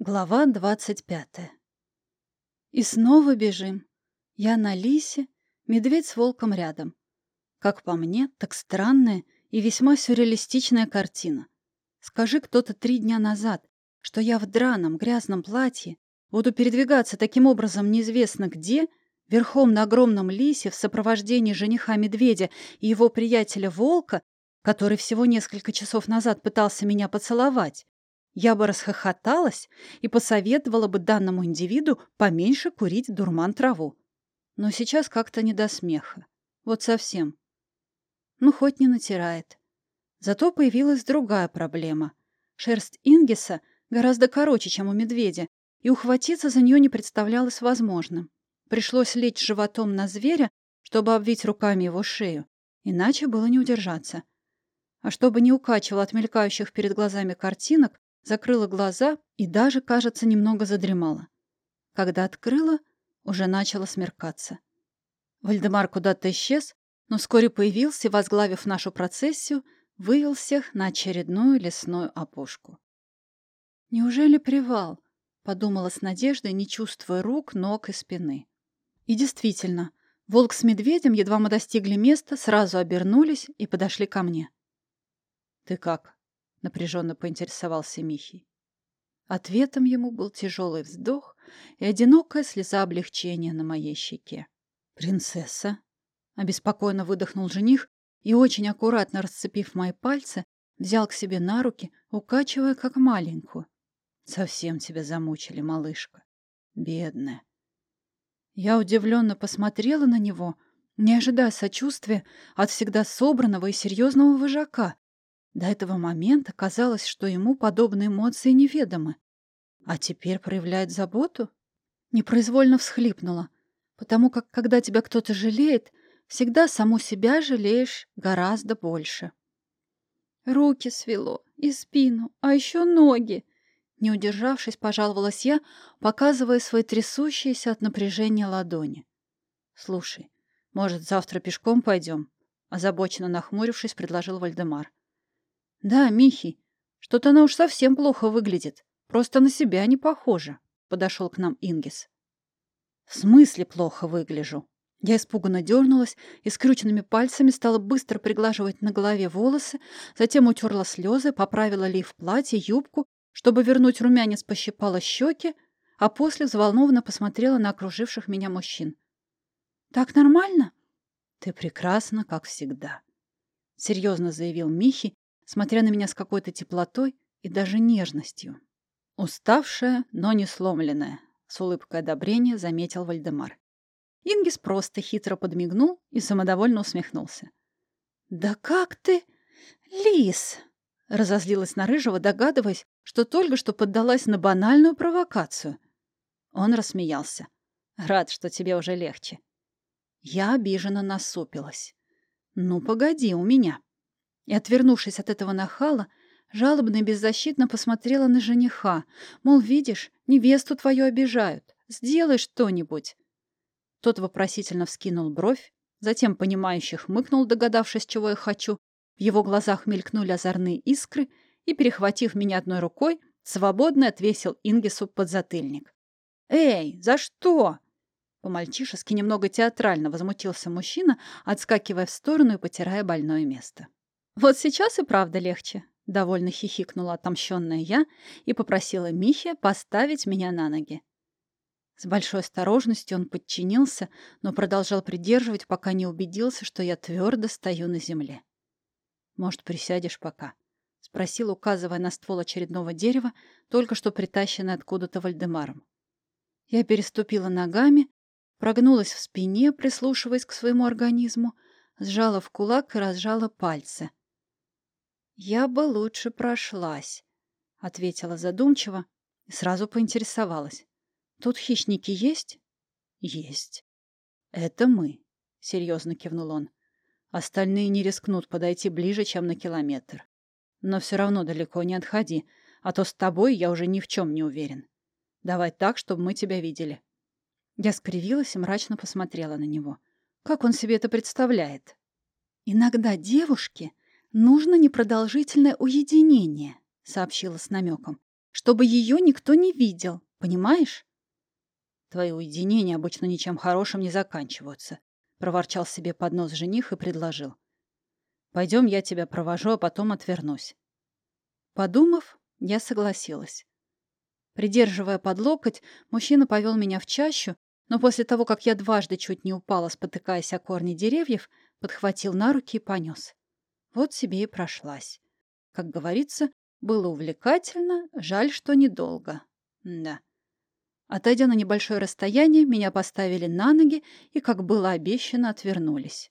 Глава двадцать пятая. И снова бежим. Я на лисе, медведь с волком рядом. Как по мне, так странная и весьма сюрреалистичная картина. Скажи кто-то три дня назад, что я в драном грязном платье буду передвигаться таким образом неизвестно где, верхом на огромном лисе в сопровождении жениха-медведя и его приятеля-волка, который всего несколько часов назад пытался меня поцеловать, я бы расхохоталась и посоветовала бы данному индивиду поменьше курить дурман-траву. Но сейчас как-то не до смеха. Вот совсем. Ну, хоть не натирает. Зато появилась другая проблема. Шерсть Ингиса гораздо короче, чем у медведя, и ухватиться за нее не представлялось возможным. Пришлось лечь животом на зверя, чтобы обвить руками его шею, иначе было не удержаться. А чтобы не укачивал от мелькающих перед глазами картинок, закрыла глаза и даже, кажется, немного задремала. Когда открыла, уже начало смеркаться. Вальдемар куда-то исчез, но вскоре появился, возглавив нашу процессию, вывел всех на очередную лесную опушку. «Неужели привал?» — подумала с надеждой, не чувствуя рук, ног и спины. И действительно, волк с медведем, едва мы достигли места, сразу обернулись и подошли ко мне. «Ты как?» — напряженно поинтересовался Михий. Ответом ему был тяжелый вздох и одинокая слеза облегчения на моей щеке. «Принцесса!» — обеспокоенно выдохнул жених и, очень аккуратно расцепив мои пальцы, взял к себе на руки, укачивая как маленькую. «Совсем тебя замучили, малышка. Бедная». Я удивленно посмотрела на него, не ожидая сочувствия от всегда собранного и серьезного вожака, до этого момента казалось, что ему подобные эмоции неведомы. А теперь проявляет заботу? Непроизвольно всхлипнула, потому как, когда тебя кто-то жалеет, всегда саму себя жалеешь гораздо больше. Руки свело, и спину, а еще ноги. Не удержавшись, пожаловалась я, показывая свои трясущиеся от напряжения ладони. «Слушай, может, завтра пешком пойдем?» Озабоченно нахмурившись, предложил Вальдемар. «Да, Михи, что-то она уж совсем плохо выглядит. Просто на себя не похожа», — подошел к нам Ингис. «В смысле плохо выгляжу?» Я испуганно дернулась и скрюченными пальцами стала быстро приглаживать на голове волосы, затем утерла слезы, поправила лиф платье, юбку, чтобы вернуть румянец, пощипала щеки, а после взволнованно посмотрела на окруживших меня мужчин. «Так нормально?» «Ты прекрасна, как всегда», — серьезно заявил Михи смотря на меня с какой-то теплотой и даже нежностью. Уставшая, но не сломленная, с улыбкой одобрения заметил Вальдемар. Ингис просто хитро подмигнул и самодовольно усмехнулся. «Да как ты, лис!» — разозлилась на Рыжего, догадываясь, что только что поддалась на банальную провокацию. Он рассмеялся. «Рад, что тебе уже легче». Я обиженно насупилась. «Ну, погоди у меня» и, отвернувшись от этого нахала, жалобно и беззащитно посмотрела на жениха, мол, видишь, невесту твою обижают, сделай что-нибудь. Тот вопросительно вскинул бровь, затем, понимающе хмыкнул, догадавшись, чего я хочу. В его глазах мелькнули озорные искры, и, перехватив меня одной рукой, свободно отвесил Ингису подзатыльник. «Эй, за что?» По-мальчишески немного театрально возмутился мужчина, отскакивая в сторону и потирая больное место. «Вот сейчас и правда легче», — довольно хихикнула отомщенная я и попросила Михе поставить меня на ноги. С большой осторожностью он подчинился, но продолжал придерживать, пока не убедился, что я твердо стою на земле. «Может, присядешь пока?» — спросил, указывая на ствол очередного дерева, только что притащенный откуда-то Вальдемаром. Я переступила ногами, прогнулась в спине, прислушиваясь к своему организму, сжала в кулак и разжала пальцы — «Я бы лучше прошлась», — ответила задумчиво и сразу поинтересовалась. «Тут хищники есть?» «Есть». «Это мы», — серьезно кивнул он. «Остальные не рискнут подойти ближе, чем на километр. Но все равно далеко не отходи, а то с тобой я уже ни в чем не уверен. Давай так, чтобы мы тебя видели». Я скривилась и мрачно посмотрела на него. Как он себе это представляет? «Иногда девушки...» «Нужно непродолжительное уединение», — сообщила с намеком, чтобы ее никто не видел, понимаешь? Твои уединения обычно ничем хорошим не заканчиваются, проворчал себе под нос жених и предложил. Пойдем, я тебя провожу, а потом отвернусь. Подумав, я согласилась. Придерживая под локоть, мужчина повел меня в чащу, но после того, как я дважды чуть не упала, спотыкаясь о корни деревьев, подхватил на руки и понес. Вот себе и прошлась. Как говорится, было увлекательно, жаль, что недолго. Да. Отойдя на небольшое расстояние, меня поставили на ноги и, как было обещано, отвернулись.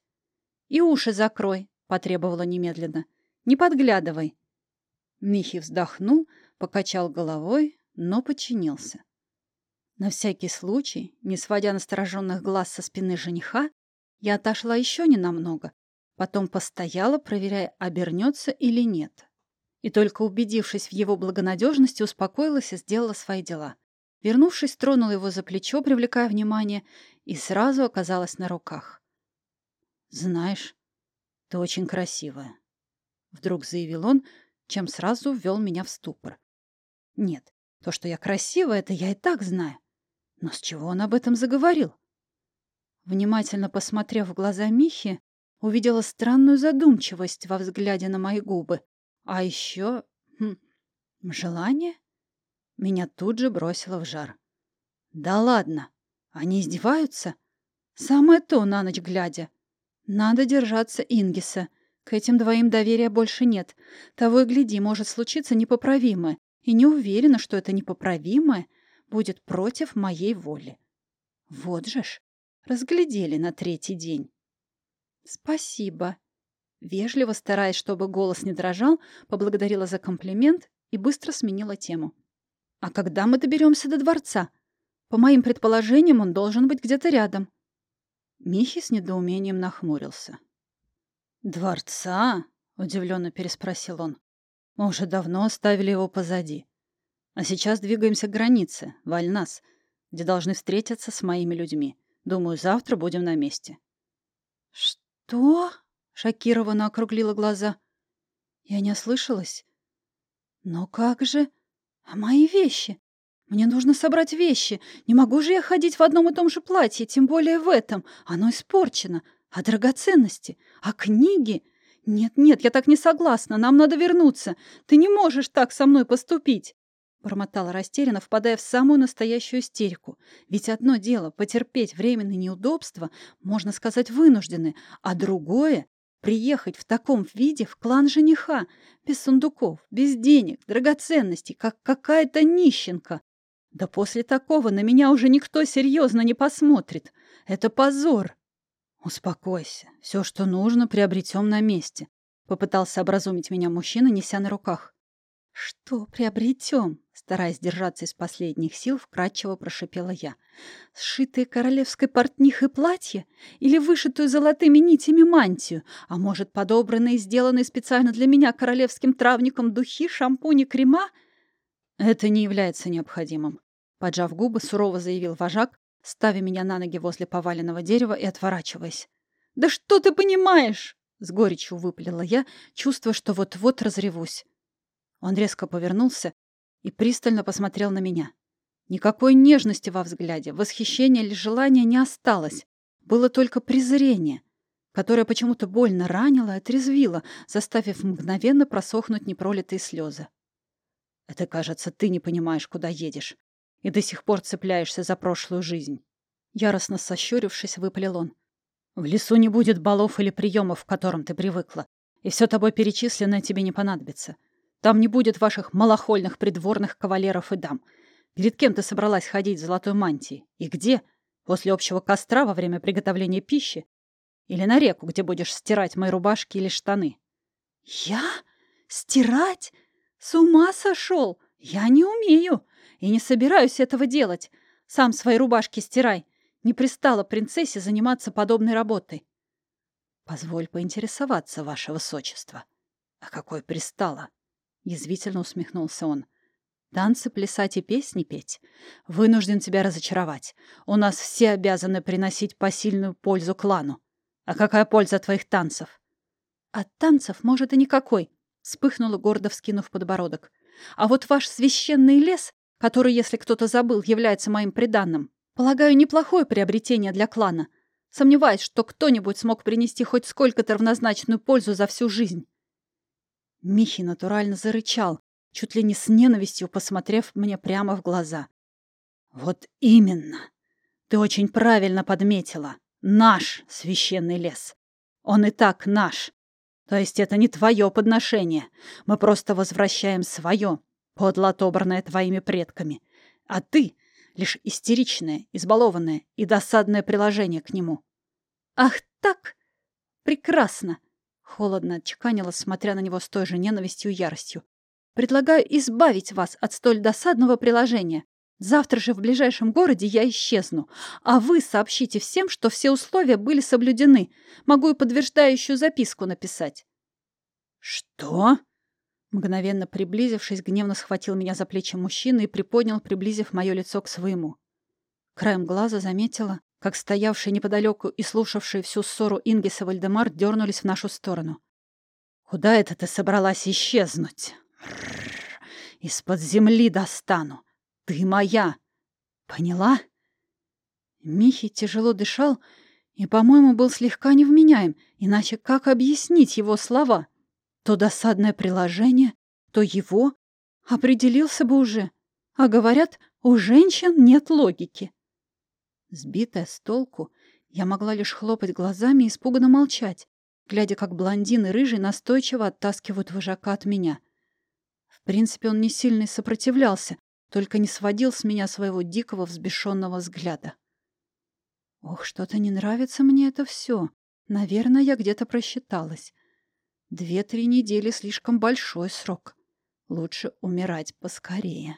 «И уши закрой», — потребовала немедленно. «Не подглядывай». Михи вздохнул, покачал головой, но подчинился. На всякий случай, не сводя настороженных глаз со спины жениха, я отошла еще ненамного, потом постояла, проверяя, обернется или нет. И только убедившись в его благонадежности, успокоилась и сделала свои дела. Вернувшись, тронула его за плечо, привлекая внимание, и сразу оказалась на руках. «Знаешь, ты очень красивая», — вдруг заявил он, чем сразу ввел меня в ступор. «Нет, то, что я красивая, это я и так знаю. Но с чего он об этом заговорил?» Внимательно посмотрев в глаза Михи, увидела странную задумчивость во взгляде на мои губы. А еще... Хм, желание? Меня тут же бросило в жар. Да ладно, они издеваются? Самое то на ночь глядя. Надо держаться Ингиса. К этим двоим доверия больше нет. Того и гляди, может случиться непоправимое. И не уверена, что это непоправимое будет против моей воли. Вот же ж, разглядели на третий день. Спасибо. Вежливо, стараясь, чтобы голос не дрожал, поблагодарила за комплимент и быстро сменила тему. А когда мы доберемся до дворца? По моим предположениям, он должен быть где-то рядом. Михи с недоумением нахмурился. «Дворца?» — удивленно переспросил он. «Мы уже давно оставили его позади. А сейчас двигаемся к границе, в Альнас, где должны встретиться с моими людьми. Думаю, завтра будем на месте». «Что?» — шокированно округлила глаза. «Я не ослышалась?» «Но как же...» «А мои вещи? Мне нужно собрать вещи. Не могу же я ходить в одном и том же платье, тем более в этом. Оно испорчено. А драгоценности? А книги? Нет-нет, я так не согласна. Нам надо вернуться. Ты не можешь так со мной поступить!» Бормотала растерянно, впадая в самую настоящую истерику. Ведь одно дело — потерпеть временные неудобства, можно сказать, вынуждены, а другое Приехать в таком виде в клан жениха, без сундуков, без денег, драгоценностей, как какая-то нищенка. Да после такого на меня уже никто серьезно не посмотрит. Это позор. Успокойся. Все, что нужно, приобретем на месте. Попытался образумить меня мужчина, неся на руках. «Что приобретем?» Стараясь держаться из последних сил, вкратчиво прошипела я. «Сшитые королевской портнихой платье? Или вышитую золотыми нитями мантию? А может, подобранные и сделанные специально для меня королевским травником духи, шампуни, крема?» «Это не является необходимым», — поджав губы, сурово заявил вожак, ставя меня на ноги возле поваленного дерева и отворачиваясь. «Да что ты понимаешь?» — с горечью выпалила я, чувствуя, что вот-вот разревусь. Он резко повернулся и пристально посмотрел на меня. Никакой нежности во взгляде, восхищения или желания не осталось. Было только презрение, которое почему-то больно ранило и отрезвило, заставив мгновенно просохнуть непролитые слезы. «Это, кажется, ты не понимаешь, куда едешь, и до сих пор цепляешься за прошлую жизнь». Яростно сощурившись, выпалил он. «В лесу не будет балов или приемов, к которым ты привыкла, и все тобой перечисленное тебе не понадобится. Там не будет ваших малохольных придворных кавалеров и дам. Перед кем ты собралась ходить в золотой мантии? И где? После общего костра во время приготовления пищи? Или на реку, где будешь стирать мои рубашки или штаны? Я? Стирать? С ума сошел? Я не умею и не собираюсь этого делать. Сам свои рубашки стирай. Не пристало принцессе заниматься подобной работой. Позволь поинтересоваться, ваше высочество. А какой пристало? Язвительно усмехнулся он. Танцы плясать и песни петь? Вынужден тебя разочаровать. У нас все обязаны приносить посильную пользу клану. А какая польза твоих танцев? От танцев, может, и никакой. Вспыхнула, гордо вскинув подбородок. А вот ваш священный лес, который, если кто-то забыл, является моим приданным, полагаю, неплохое приобретение для клана. Сомневаюсь, что кто-нибудь смог принести хоть сколько-то равнозначную пользу за всю жизнь. Михи натурально зарычал, чуть ли не с ненавистью посмотрев мне прямо в глаза. «Вот именно! Ты очень правильно подметила. Наш священный лес. Он и так наш. То есть это не твое подношение. Мы просто возвращаем свое, подло отобранное твоими предками. А ты — лишь истеричное, избалованное и досадное приложение к нему. Ах так? Прекрасно! Холодно отчеканила, смотря на него с той же ненавистью и яростью. Предлагаю избавить вас от столь досадного приложения. Завтра же в ближайшем городе я исчезну, а вы сообщите всем, что все условия были соблюдены. Могу и подтверждающую записку написать». «Что?» Мгновенно приблизившись, гневно схватил меня за плечи мужчины и приподнял, приблизив мое лицо к своему. Краем глаза заметила, как стоявшие неподалеку и слушавшие всю ссору Ингис и Вальдемар дернулись в нашу сторону. «Куда это ты собралась исчезнуть?» «Из-под земли достану. Ты моя. Поняла?» Михи тяжело дышал и, по-моему, был слегка невменяем, иначе как объяснить его слова? То досадное приложение, то его. Определился бы уже. А говорят, у женщин нет логики. Сбитая с толку, я могла лишь хлопать глазами и испуганно молчать, глядя, как блондин и рыжий настойчиво оттаскивают вожака от меня. В принципе, он не сильно сопротивлялся, только не сводил с меня своего дикого взбешенного взгляда. Ох, что-то не нравится мне это все. Наверное, я где-то просчиталась. Две-три недели — слишком большой срок. Лучше умирать поскорее.